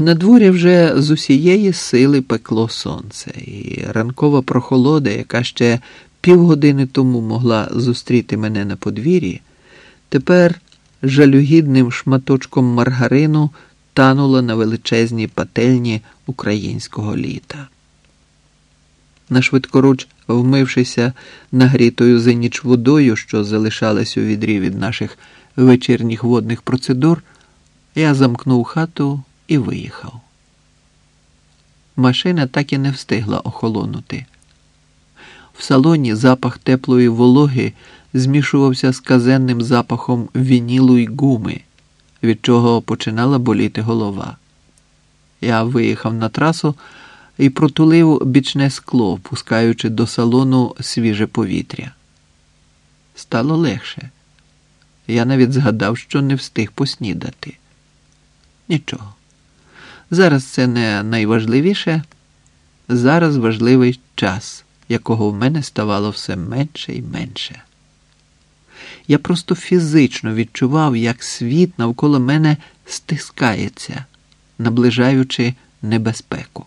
На дворі вже з усієї сили пекло сонце, і ранкова прохолода, яка ще півгодини тому могла зустріти мене на подвір'ї, тепер жалюгідним шматочком маргарину танула на величезній пательні українського літа. На швидкоруч, вмившися нагрітою за ніч водою, що залишалась у відрі від наших вечірніх водних процедур, я замкнув хату і виїхав. Машина так і не встигла охолонути. В салоні запах теплої вологи змішувався з казенним запахом вінілу й гуми, від чого починала боліти голова. Я виїхав на трасу і протулив бічне скло, впускаючи до салону свіже повітря. Стало легше. Я навіть згадав, що не встиг поснідати. Нічого. Зараз це не найважливіше. Зараз важливий час, якого в мене ставало все менше і менше. Я просто фізично відчував, як світ навколо мене стискається, наближаючи небезпеку.